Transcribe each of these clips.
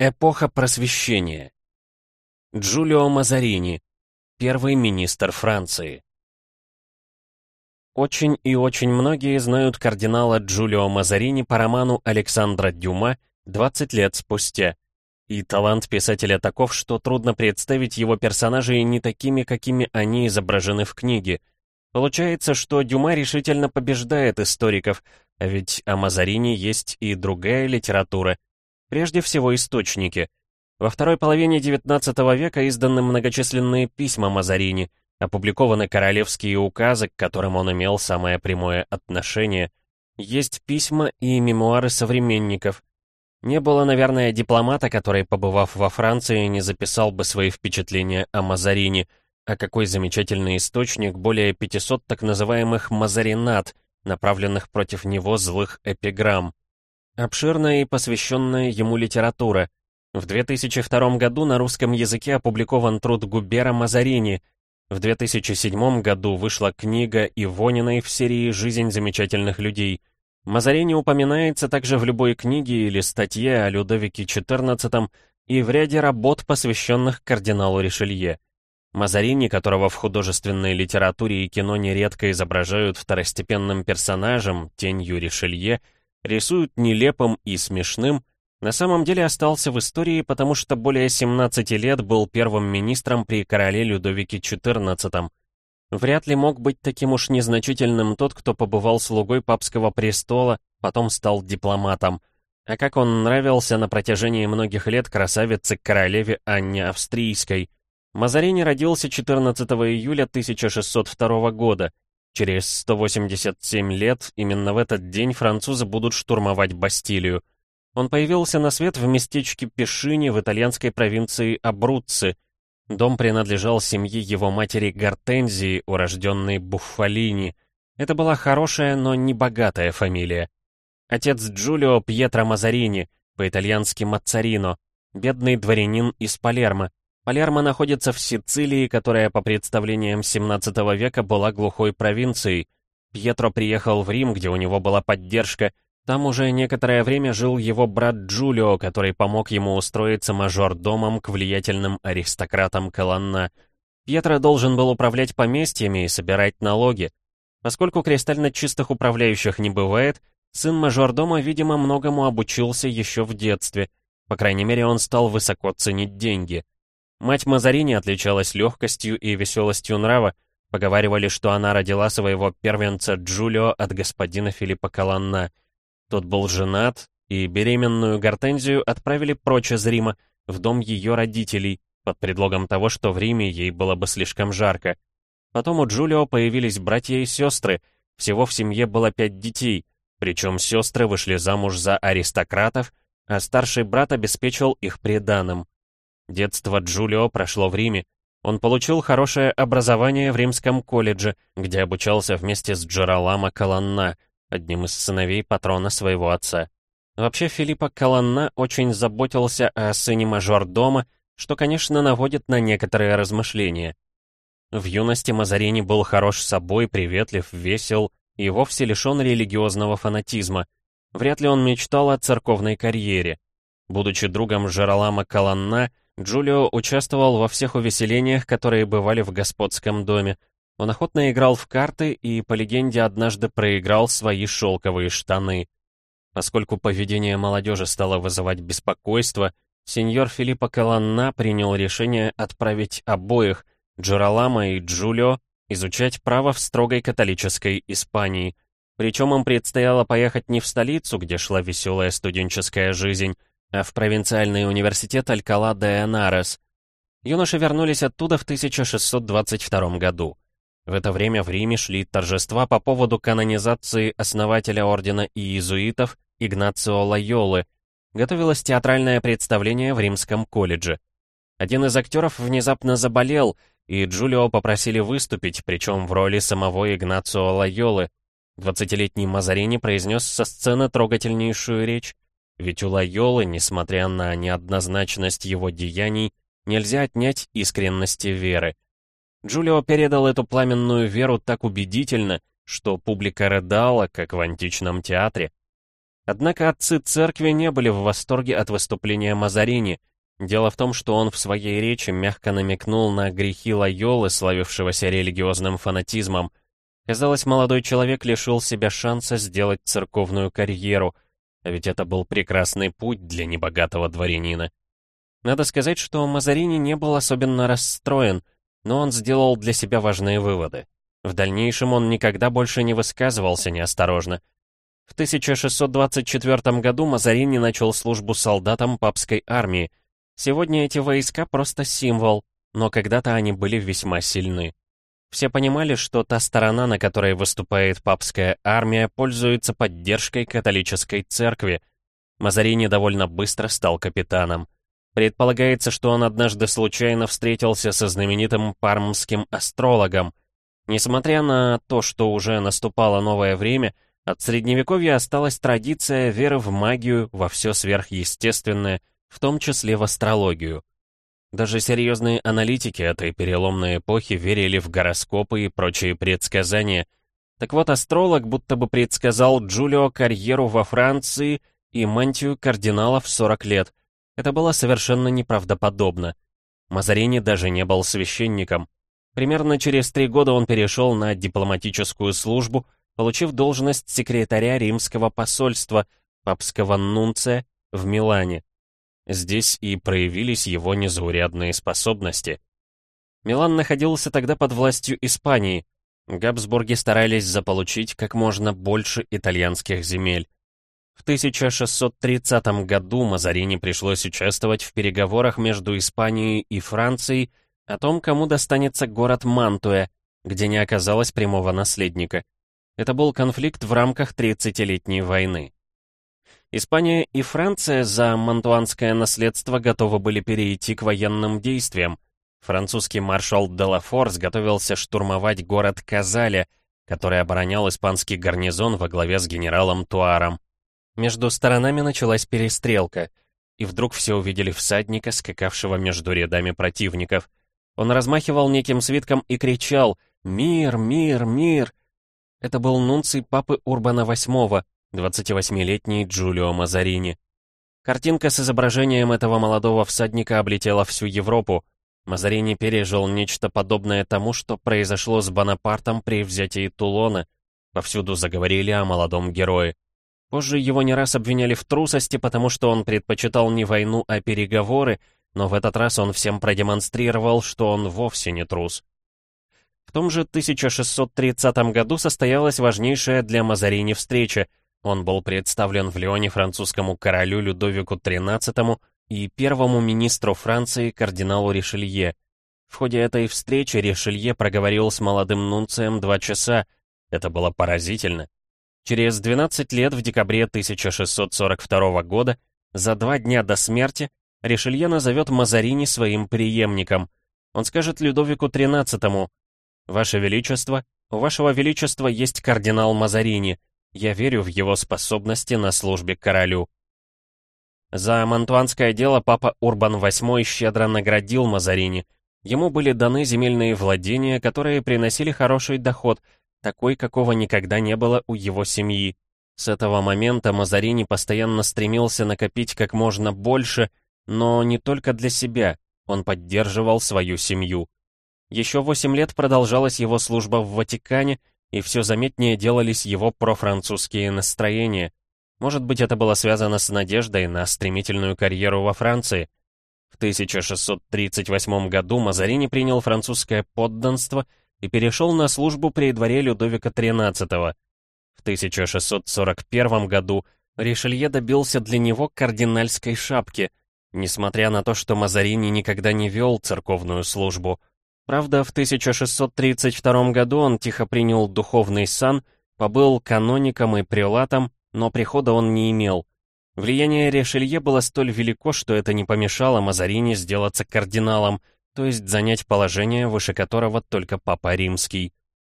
Эпоха просвещения. Джулио Мазарини, первый министр Франции. Очень и очень многие знают кардинала Джулио Мазарини по роману Александра Дюма «20 лет спустя». И талант писателя таков, что трудно представить его персонажей не такими, какими они изображены в книге. Получается, что Дюма решительно побеждает историков, а ведь о Мазарини есть и другая литература — Прежде всего, источники. Во второй половине XIX века изданы многочисленные письма Мазарини, опубликованы королевские указы, к которым он имел самое прямое отношение. Есть письма и мемуары современников. Не было, наверное, дипломата, который, побывав во Франции, не записал бы свои впечатления о Мазарини, а какой замечательный источник более 500 так называемых «мазаринат», направленных против него злых эпиграмм. Обширная и посвященная ему литература. В 2002 году на русском языке опубликован труд Губера Мазарини. В 2007 году вышла книга Ивониной в серии «Жизнь замечательных людей». Мазарини упоминается также в любой книге или статье о Людовике XIV и в ряде работ, посвященных кардиналу Ришелье. Мазарини, которого в художественной литературе и кино нередко изображают второстепенным персонажем, тенью Ришелье — рисуют нелепым и смешным, на самом деле остался в истории, потому что более 17 лет был первым министром при короле Людовике XIV. Вряд ли мог быть таким уж незначительным тот, кто побывал слугой папского престола, потом стал дипломатом. А как он нравился на протяжении многих лет красавице-королеве Анне Австрийской. Мазарини родился 14 июля 1602 года, Через 187 лет, именно в этот день, французы будут штурмовать Бастилию. Он появился на свет в местечке Пешини в итальянской провинции Абруцци. Дом принадлежал семье его матери Гортензии, урожденной Буффалини. Это была хорошая, но не богатая фамилия. Отец Джулио Пьетро Мазарини, по-итальянски Мацарино, бедный дворянин из Палермо, Палермо находится в Сицилии, которая по представлениям 17 века была глухой провинцией. Пьетро приехал в Рим, где у него была поддержка. Там уже некоторое время жил его брат Джулио, который помог ему устроиться мажор-домом к влиятельным аристократам Колонна. Пьетро должен был управлять поместьями и собирать налоги. Поскольку кристально чистых управляющих не бывает, сын мажордома, видимо, многому обучился еще в детстве. По крайней мере, он стал высоко ценить деньги. Мать Мазарини отличалась легкостью и веселостью нрава. Поговаривали, что она родила своего первенца Джулио от господина Филиппа Каланна. Тот был женат, и беременную Гортензию отправили прочь из Рима, в дом ее родителей, под предлогом того, что в Риме ей было бы слишком жарко. Потом у Джулио появились братья и сестры, всего в семье было пять детей, причем сестры вышли замуж за аристократов, а старший брат обеспечил их преданным. Детство Джулио прошло в Риме. Он получил хорошее образование в римском колледже, где обучался вместе с Джераламо Каланна, одним из сыновей патрона своего отца. Вообще Филиппо Каланна очень заботился о сыне мажор-дома, что, конечно, наводит на некоторые размышления. В юности Мазарини был хорош собой, приветлив, весел и вовсе лишен религиозного фанатизма. Вряд ли он мечтал о церковной карьере. Будучи другом Жералама Каланна, Джулио участвовал во всех увеселениях, которые бывали в господском доме. Он охотно играл в карты и, по легенде, однажды проиграл свои шелковые штаны. Поскольку поведение молодежи стало вызывать беспокойство, сеньор Филиппо Каланна принял решение отправить обоих, Джералама и Джулио, изучать право в строгой католической Испании. Причем им предстояло поехать не в столицу, где шла веселая студенческая жизнь, а в провинциальный университет Алькала де Энарес. Юноши вернулись оттуда в 1622 году. В это время в Риме шли торжества по поводу канонизации основателя ордена иезуитов Игнацио Лайолы. Готовилось театральное представление в Римском колледже. Один из актеров внезапно заболел, и Джулио попросили выступить, причем в роли самого Игнацио Лайолы. Двадцатилетний Мазарини произнес со сцены трогательнейшую речь. Ведь у Лайолы, несмотря на неоднозначность его деяний, нельзя отнять искренности веры. Джулио передал эту пламенную веру так убедительно, что публика рыдала, как в античном театре. Однако отцы церкви не были в восторге от выступления Мазарини. Дело в том, что он в своей речи мягко намекнул на грехи Лайолы, славившегося религиозным фанатизмом. Казалось, молодой человек лишил себя шанса сделать церковную карьеру, а ведь это был прекрасный путь для небогатого дворянина. Надо сказать, что Мазарини не был особенно расстроен, но он сделал для себя важные выводы. В дальнейшем он никогда больше не высказывался неосторожно. В 1624 году Мазарини начал службу солдатам папской армии. Сегодня эти войска просто символ, но когда-то они были весьма сильны. Все понимали, что та сторона, на которой выступает папская армия, пользуется поддержкой католической церкви. Мазарини довольно быстро стал капитаном. Предполагается, что он однажды случайно встретился со знаменитым пармским астрологом. Несмотря на то, что уже наступало новое время, от Средневековья осталась традиция веры в магию, во все сверхъестественное, в том числе в астрологию. Даже серьезные аналитики этой переломной эпохи верили в гороскопы и прочие предсказания. Так вот, астролог будто бы предсказал Джулио карьеру во Франции и мантию кардинала в 40 лет. Это было совершенно неправдоподобно. Мазарини даже не был священником. Примерно через три года он перешел на дипломатическую службу — получив должность секретаря римского посольства, папского нунция, в Милане. Здесь и проявились его незаурядные способности. Милан находился тогда под властью Испании. Габсбурги старались заполучить как можно больше итальянских земель. В 1630 году Мазарини пришлось участвовать в переговорах между Испанией и Францией о том, кому достанется город Мантуя, где не оказалось прямого наследника. Это был конфликт в рамках 30-летней войны. Испания и Франция за мантуанское наследство готовы были перейти к военным действиям. Французский маршал Делафорс готовился штурмовать город Казале, который оборонял испанский гарнизон во главе с генералом Туаром. Между сторонами началась перестрелка, и вдруг все увидели всадника, скакавшего между рядами противников. Он размахивал неким свитком и кричал «Мир, мир, мир!» Это был нунций папы Урбана VIII, 28-летний Джулио Мазарини. Картинка с изображением этого молодого всадника облетела всю Европу. Мазарини пережил нечто подобное тому, что произошло с Бонапартом при взятии Тулона. Повсюду заговорили о молодом герое. Позже его не раз обвиняли в трусости, потому что он предпочитал не войну, а переговоры, но в этот раз он всем продемонстрировал, что он вовсе не трус. В том же 1630 году состоялась важнейшая для Мазарини встреча. Он был представлен в Лионе французскому королю Людовику XIII и первому министру Франции кардиналу Ришелье. В ходе этой встречи Ришелье проговорил с молодым нунцием два часа. Это было поразительно. Через 12 лет, в декабре 1642 года, за два дня до смерти, Ришелье назовет Мазарини своим преемником. Он скажет Людовику XIII, «Ваше Величество, у Вашего Величества есть кардинал Мазарини. Я верю в его способности на службе королю». За мантуанское дело папа Урбан VIII щедро наградил Мазарини. Ему были даны земельные владения, которые приносили хороший доход, такой, какого никогда не было у его семьи. С этого момента Мазарини постоянно стремился накопить как можно больше, но не только для себя, он поддерживал свою семью. Еще восемь лет продолжалась его служба в Ватикане, и все заметнее делались его профранцузские настроения. Может быть, это было связано с надеждой на стремительную карьеру во Франции. В 1638 году Мазарини принял французское подданство и перешел на службу при дворе Людовика XIII. В 1641 году Ришелье добился для него кардинальской шапки, несмотря на то, что Мазарини никогда не вел церковную службу. Правда, в 1632 году он тихо принял духовный сан, побыл каноником и прелатом, но прихода он не имел. Влияние Ришелье было столь велико, что это не помешало Мазарини сделаться кардиналом, то есть занять положение, выше которого только Папа Римский.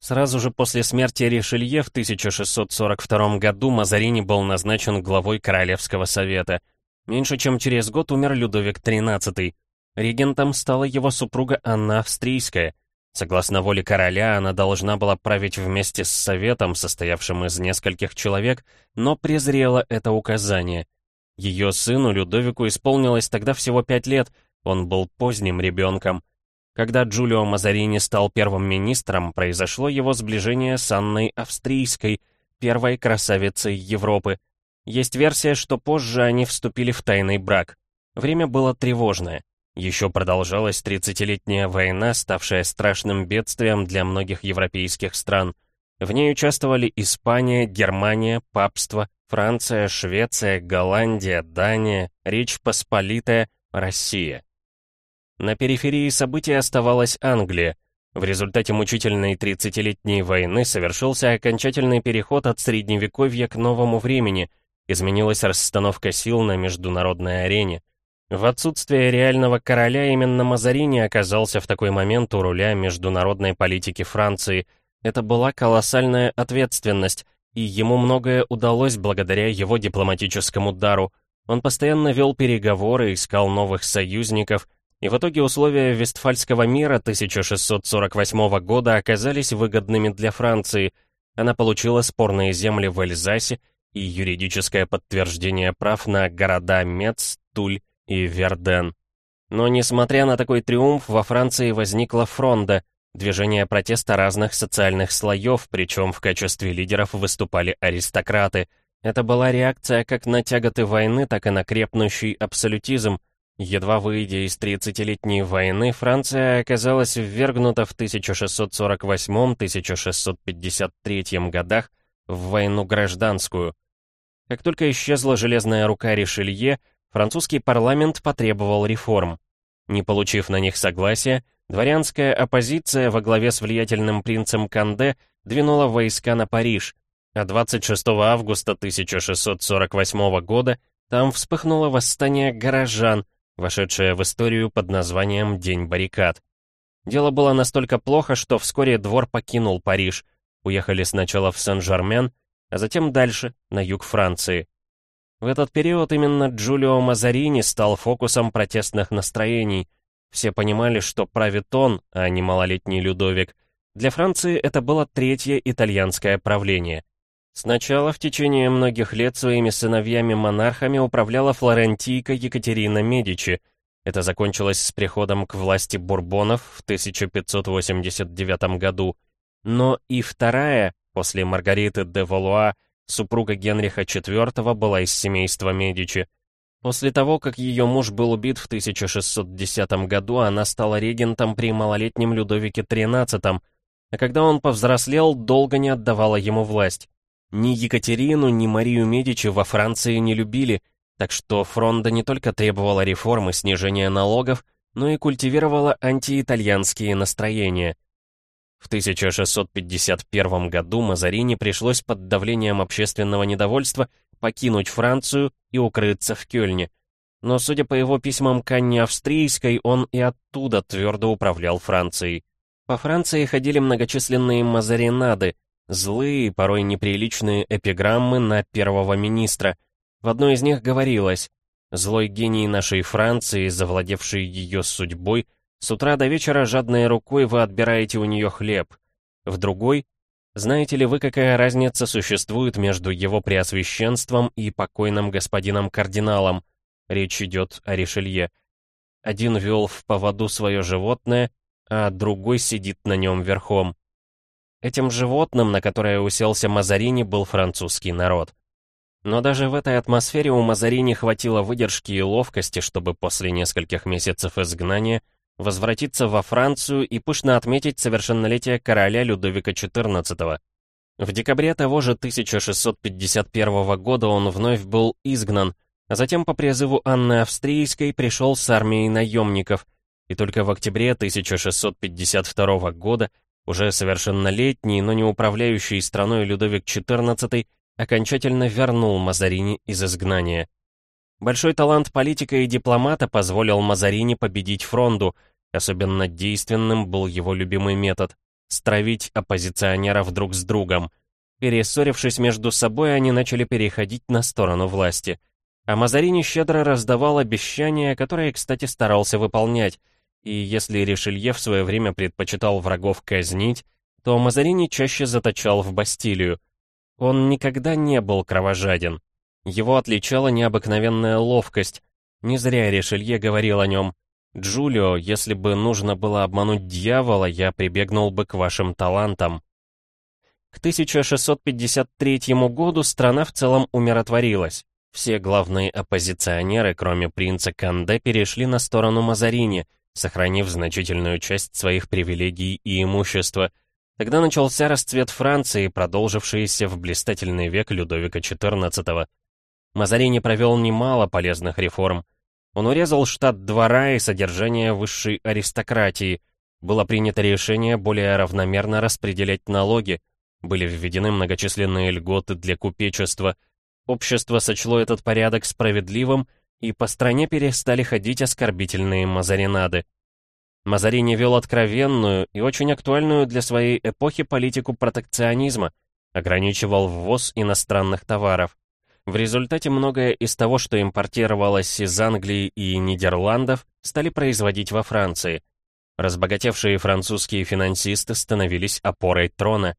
Сразу же после смерти Ришелье в 1642 году Мазарини был назначен главой Королевского совета. Меньше чем через год умер Людовик XIII. Регентом стала его супруга Анна Австрийская. Согласно воле короля, она должна была править вместе с советом, состоявшим из нескольких человек, но презрела это указание. Ее сыну Людовику исполнилось тогда всего пять лет, он был поздним ребенком. Когда Джулио Мазарини стал первым министром, произошло его сближение с Анной Австрийской, первой красавицей Европы. Есть версия, что позже они вступили в тайный брак. Время было тревожное. Еще продолжалась 30-летняя война, ставшая страшным бедствием для многих европейских стран. В ней участвовали Испания, Германия, Папство, Франция, Швеция, Голландия, Дания, Речь Посполитая, Россия. На периферии событий оставалась Англия. В результате мучительной 30-летней войны совершился окончательный переход от Средневековья к новому времени, изменилась расстановка сил на международной арене. В отсутствие реального короля именно Мазарини оказался в такой момент у руля международной политики Франции. Это была колоссальная ответственность, и ему многое удалось благодаря его дипломатическому дару. Он постоянно вел переговоры, искал новых союзников, и в итоге условия Вестфальского мира 1648 года оказались выгодными для Франции. Она получила спорные земли в Эльзасе и юридическое подтверждение прав на города Мец, Туль и Верден. Но несмотря на такой триумф, во Франции возникла фронда, движение протеста разных социальных слоев, причем в качестве лидеров выступали аристократы. Это была реакция как на тяготы войны, так и на крепнущий абсолютизм. Едва выйдя из 30-летней войны, Франция оказалась ввергнута в 1648-1653 годах в войну гражданскую. Как только исчезла железная рука Ришелье, французский парламент потребовал реформ. Не получив на них согласия, дворянская оппозиция во главе с влиятельным принцем Канде двинула войска на Париж, а 26 августа 1648 года там вспыхнуло восстание горожан, вошедшее в историю под названием «День баррикад». Дело было настолько плохо, что вскоре двор покинул Париж, уехали сначала в Сен-Жермен, а затем дальше, на юг Франции. В этот период именно Джулио Мазарини стал фокусом протестных настроений. Все понимали, что правит он, а не малолетний Людовик. Для Франции это было третье итальянское правление. Сначала в течение многих лет своими сыновьями-монархами управляла флорентийка Екатерина Медичи. Это закончилось с приходом к власти Бурбонов в 1589 году. Но и вторая, после Маргариты де Валуа, Супруга Генриха IV была из семейства Медичи. После того, как ее муж был убит в 1610 году, она стала регентом при малолетнем Людовике XIII, а когда он повзрослел, долго не отдавала ему власть. Ни Екатерину, ни Марию Медичи во Франции не любили, так что Фронда не только требовала реформы снижения налогов, но и культивировала антиитальянские настроения. В 1651 году Мазарини пришлось под давлением общественного недовольства покинуть Францию и укрыться в Кёльне. Но, судя по его письмам к Анне Австрийской, он и оттуда твердо управлял Францией. По Франции ходили многочисленные мазаринады, злые, порой неприличные эпиграммы на первого министра. В одной из них говорилось «Злой гений нашей Франции, завладевший ее судьбой, с утра до вечера жадной рукой вы отбираете у нее хлеб. В другой знаете ли вы, какая разница существует между его преосвященством и покойным господином кардиналом? Речь идет о Ришелье. Один вел в поводу свое животное, а другой сидит на нем верхом. Этим животным, на которое уселся Мазарини, был французский народ. Но даже в этой атмосфере у Мазарини хватило выдержки и ловкости, чтобы после нескольких месяцев изгнания возвратиться во Францию и пышно отметить совершеннолетие короля Людовика XIV. В декабре того же 1651 года он вновь был изгнан, а затем по призыву Анны Австрийской пришел с армией наемников, и только в октябре 1652 года уже совершеннолетний, но не управляющий страной Людовик XIV окончательно вернул Мазарини из изгнания. Большой талант политика и дипломата позволил Мазарини победить фронду. Особенно действенным был его любимый метод — стравить оппозиционеров друг с другом. Перессорившись между собой, они начали переходить на сторону власти. А Мазарини щедро раздавал обещания, которые, кстати, старался выполнять. и если Ришелье в свое время предпочитал врагов казнить, то Мазарини чаще заточал в Бастилию. Он никогда не был кровожаден. Его отличала необыкновенная ловкость. Не зря Ришелье говорил о нем. «Джулио, если бы нужно было обмануть дьявола, я прибегнул бы к вашим талантам». К 1653 году страна в целом умиротворилась. Все главные оппозиционеры, кроме принца Канде, перешли на сторону Мазарини, сохранив значительную часть своих привилегий и имущества. Тогда начался расцвет Франции, продолжившийся в блистательный век Людовика XIV. Мазарини провел немало полезных реформ. Он урезал штат двора и содержание высшей аристократии. Было принято решение более равномерно распределять налоги. Были введены многочисленные льготы для купечества. Общество сочло этот порядок справедливым, и по стране перестали ходить оскорбительные мазаринады. Мазарини вел откровенную и очень актуальную для своей эпохи политику протекционизма, ограничивал ввоз иностранных товаров. В результате многое из того, что импортировалось из Англии и Нидерландов, стали производить во Франции. Разбогатевшие французские финансисты становились опорой трона.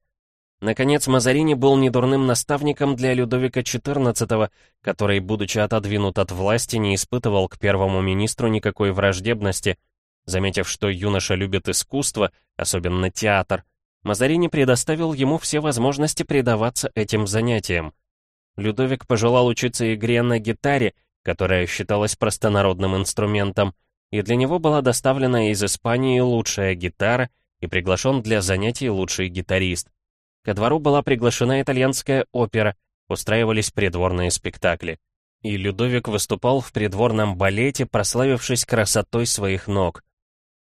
Наконец, Мазарини был недурным наставником для Людовика XIV, который, будучи отодвинут от власти, не испытывал к первому министру никакой враждебности. Заметив, что юноша любит искусство, особенно театр, Мазарини предоставил ему все возможности предаваться этим занятиям. Людовик пожелал учиться игре на гитаре, которая считалась простонародным инструментом, и для него была доставлена из Испании лучшая гитара и приглашен для занятий лучший гитарист. Ко двору была приглашена итальянская опера, устраивались придворные спектакли. И Людовик выступал в придворном балете, прославившись красотой своих ног.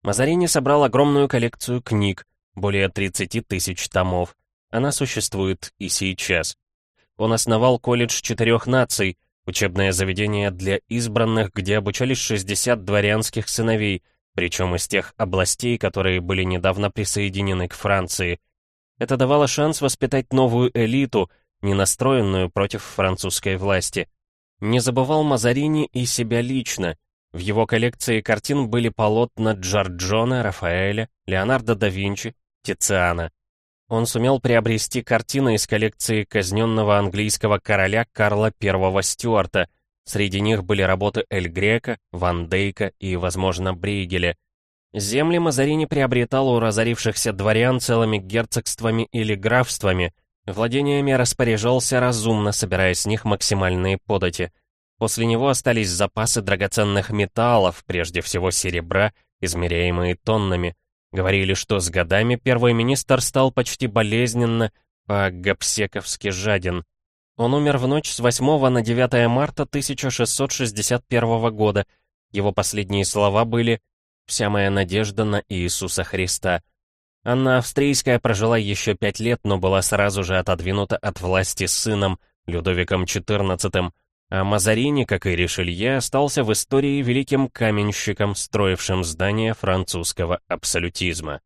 Мазарини собрал огромную коллекцию книг, более 30 тысяч томов. Она существует и сейчас. Он основал колледж четырех наций, учебное заведение для избранных, где обучались 60 дворянских сыновей, причем из тех областей, которые были недавно присоединены к Франции. Это давало шанс воспитать новую элиту, не настроенную против французской власти. Не забывал Мазарини и себя лично. В его коллекции картин были полотна Джорджона, Рафаэля, Леонардо да Винчи, Тициана. Он сумел приобрести картины из коллекции казненного английского короля Карла I Стюарта. Среди них были работы Эль Грека, Ван Дейка и, возможно, Брейгеля. Земли Мазарини приобретал у разорившихся дворян целыми герцогствами или графствами. Владениями распоряжался разумно, собирая с них максимальные подати. После него остались запасы драгоценных металлов, прежде всего серебра, измеряемые тоннами. Говорили, что с годами первый министр стал почти болезненно, по-гапсековски жаден. Он умер в ночь с 8 на 9 марта 1661 года. Его последние слова были «Вся моя надежда на Иисуса Христа». Анна Австрийская прожила еще пять лет, но была сразу же отодвинута от власти сыном, Людовиком XIV, а Мазарини, как и Ришелье, остался в истории великим каменщиком, строившим здания французского абсолютизма.